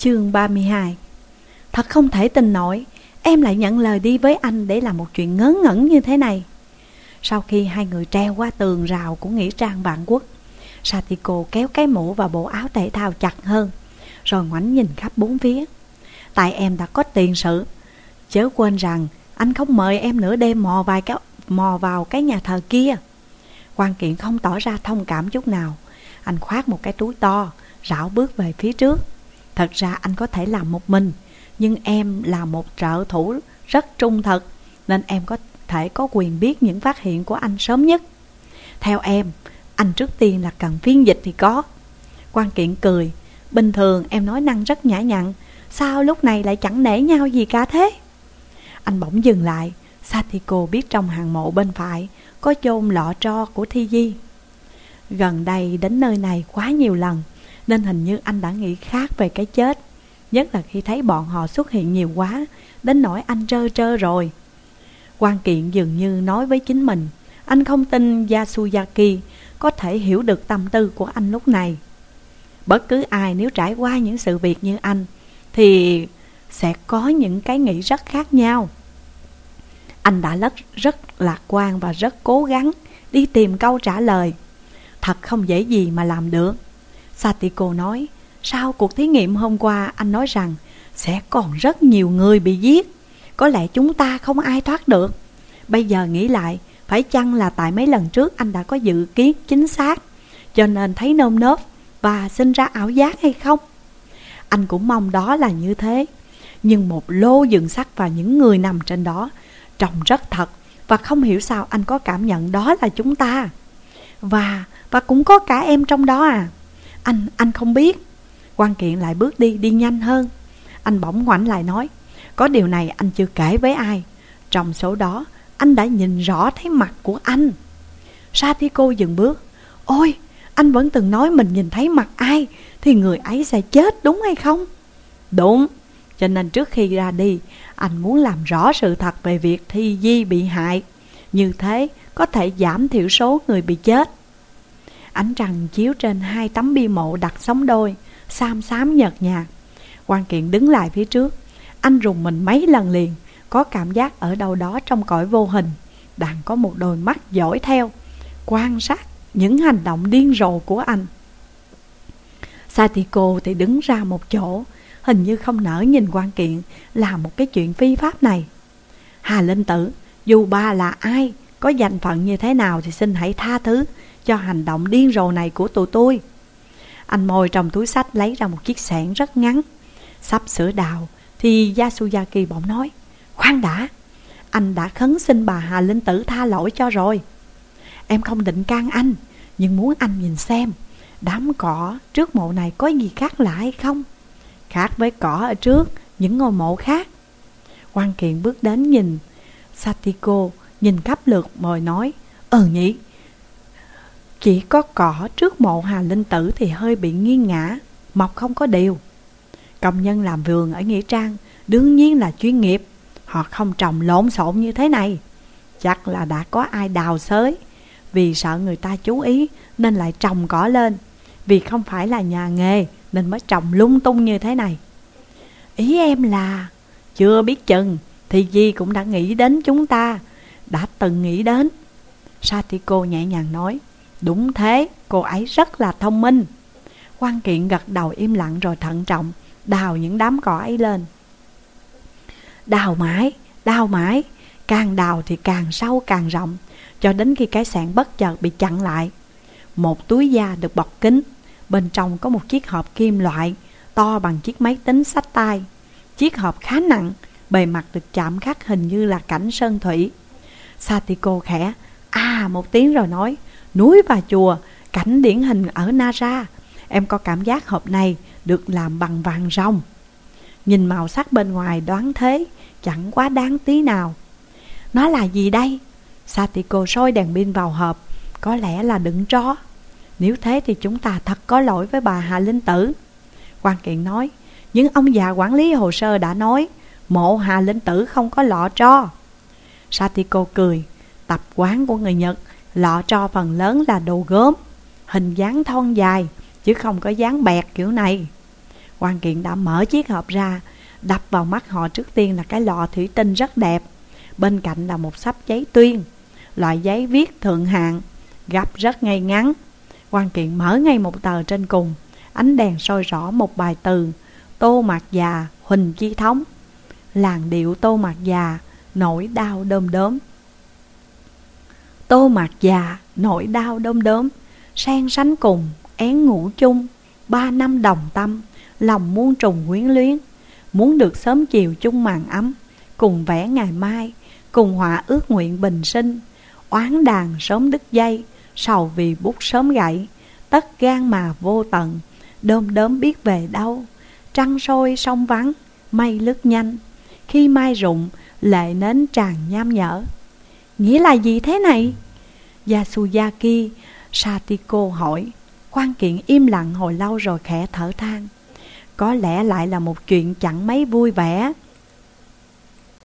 Chương 32 Thật không thể tin nổi Em lại nhận lời đi với anh để làm một chuyện ngớ ngẩn như thế này. Sau khi hai người treo qua tường rào của Nghĩa Trang Vạn Quốc Satiko kéo cái mũ và bộ áo thể thao chặt hơn Rồi ngoảnh nhìn khắp bốn phía. Tại em đã có tiền sự Chớ quên rằng anh không mời em nửa đêm mò, vài cái, mò vào cái nhà thờ kia. Quan kiện không tỏ ra thông cảm chút nào Anh khoác một cái túi to Rảo bước về phía trước. Thật ra anh có thể làm một mình Nhưng em là một trợ thủ rất trung thực Nên em có thể có quyền biết những phát hiện của anh sớm nhất. Theo em, anh trước tiên là cần phiên dịch thì có. Quan kiện cười Bình thường em nói năng rất nhã nhặn Sao lúc này lại chẳng nể nhau gì cả thế? Anh bỗng dừng lại Satiko biết trong hàng mộ bên phải Có chôn lọ tro của Thi Di. Gần đây đến nơi này quá nhiều lần nên hình như anh đã nghĩ khác về cái chết. Nhất là khi thấy bọn họ xuất hiện nhiều quá Đến nỗi anh trơ trơ rồi. Quan kiện dường như nói với chính mình Anh không tin Yasuyaki có thể hiểu được tâm tư của anh lúc này. Bất cứ ai nếu trải qua những sự việc như anh Thì sẽ có những cái nghĩ rất khác nhau. Anh đã rất, rất lạc quan và rất cố gắng đi tìm câu trả lời. Thật không dễ gì mà làm được. Satiko nói, Sau cuộc thí nghiệm hôm qua, anh nói rằng Sẽ còn rất nhiều người bị giết. Có lẽ chúng ta không ai thoát được. Bây giờ nghĩ lại, Phải chăng là tại mấy lần trước anh đã có dự kiến chính xác, Cho nên thấy nôm nớp Và sinh ra ảo giác hay không? Anh cũng mong đó là như thế, Nhưng một lô dựng sắt và những người nằm trên đó Trông rất thật Và không hiểu sao anh có cảm nhận đó là chúng ta. Và và cũng có cả em trong đó à? Anh, anh không biết. Quan kiện lại bước đi, đi nhanh hơn. Anh bỗng ngoảnh lại nói Có điều này anh chưa kể với ai. Trong số đó Anh đã nhìn rõ thấy mặt của anh. Satiko dừng bước. Ôi, anh vẫn từng nói mình nhìn thấy mặt ai Thì người ấy sẽ chết đúng hay không? Đúng Cho nên trước khi ra đi Anh muốn làm rõ sự thật về việc Thi Di bị hại. Như thế có thể giảm thiểu số người bị chết. Ánh trăng chiếu trên hai tấm bia mộ đặt sóng đôi Xám xám nhợt nhạt. Quan kiện đứng lại phía trước, Anh rùng mình mấy lần liền, Có cảm giác ở đâu đó trong cõi vô hình, Đang có một đôi mắt dõi theo, Quan sát những hành động điên rồ của anh. Satiko thì đứng ra một chỗ, Hình như không nỡ nhìn quan kiện Làm một cái chuyện phi pháp này. Hà Linh Tử, Dù ba là ai có danh phận như thế nào Thì xin hãy tha thứ cho hành động điên rồ này của tụi tôi. Anh mồi trong túi sách lấy ra một chiếc sẻn rất ngắn. Sắp sửa đào thì Yasuyaki bỗng nói Khoan đã, anh đã khấn xin bà Hà Linh Tử tha lỗi cho rồi. Em không định can anh, nhưng muốn anh nhìn xem đám cỏ trước mộ này có gì khác lạ hay không? Khác với cỏ ở trước những ngôi mộ khác. quan kiện bước đến nhìn Satiko nhìn khắp lượt rồi nói Ừ nhỉ chỉ có cỏ trước mộ Hà Linh Tử thì hơi bị nghiêng ngã, mọc không có đều. Công nhân làm vườn ở Nghĩa Trang đương nhiên là chuyên nghiệp, họ không trồng lộn xộn như thế này. Chắc là đã có ai đào xới, vì sợ người ta chú ý nên lại trồng cỏ lên. Vì không phải là nhà nghề nên mới trồng lung tung như thế này. Ý em là chưa biết chừng thì Di cũng đã nghĩ đến chúng ta, từng nghĩ đến. Satiko nhẹ nhàng nói. Đúng thế, cô ấy rất là thông minh quan kiện gật đầu im lặng rồi thận trọng Đào những đám cỏ ấy lên Đào mãi, đào mãi Càng đào thì càng sâu càng rộng Cho đến khi cái sạn bất chợt bị chặn lại Một túi da được bọc kín Bên trong có một chiếc hộp kim loại To bằng chiếc máy tính sách tay Chiếc hộp khá nặng Bề mặt được chạm khắc hình như là cảnh sơn thủy Satiko khẽ À một tiếng rồi nói núi và chùa, cảnh điển hình ở Nara. Em có cảm giác hộp này được làm bằng vàng rồng. Nhìn màu sắc bên ngoài đoán thế, chẳng quá đáng tí nào. Nó là gì đây? Satiko soi đèn pin vào hộp, có lẽ là đựng tro. Nếu thế thì chúng ta thật có lỗi với bà Hà Linh Tử. quan kiện nói, nhưng ông già quản lý hồ sơ đã nói, mộ Hà Linh Tử không có lọ cho. Satiko cười, tập quán của người Nhật Lọ cho phần lớn là đồ gốm Hình dáng thon dài Chứ không có dáng bẹt kiểu này. Quan kiện đã mở chiếc hộp ra Đập vào mắt họ trước tiên là cái lọ thủy tinh rất đẹp. Bên cạnh là một sắp giấy tuyên Loại giấy viết thượng hạng Gấp rất ngay ngắn. Quan kiện mở ngay một tờ trên cùng Ánh đèn soi rõ một bài từ Tô mạc già Huỳnh Chi Thống. Làng điệu tô mạc già Nỗi đau đơm đớm Tô mạc già, Nỗi đau đơm đớm Sen sánh cùng, Én ngủ chung, Ba năm đồng tâm, Lòng muôn trùng quyến luyến. Muốn được sớm chiều chung màn ấm, Cùng vẽ ngày mai, Cùng họa ước nguyện bình sinh. Oán đàn sớm đứt dây, Sầu vì bút sớm gãy. Tất gan mà vô tận Đơm đớm biết về đâu. Trăng sôi sông vắng, Mây lướt nhanh. Khi mai rụng Lệ nến tràn nham nhở. Nghĩa là gì thế này? Yasuyaki Satiko hỏi, Quan kiện im lặng hồi lâu rồi khẽ thở than. Có lẽ lại là một chuyện chẳng mấy vui vẻ.